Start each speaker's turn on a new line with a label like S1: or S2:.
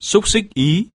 S1: xúc xích Ý.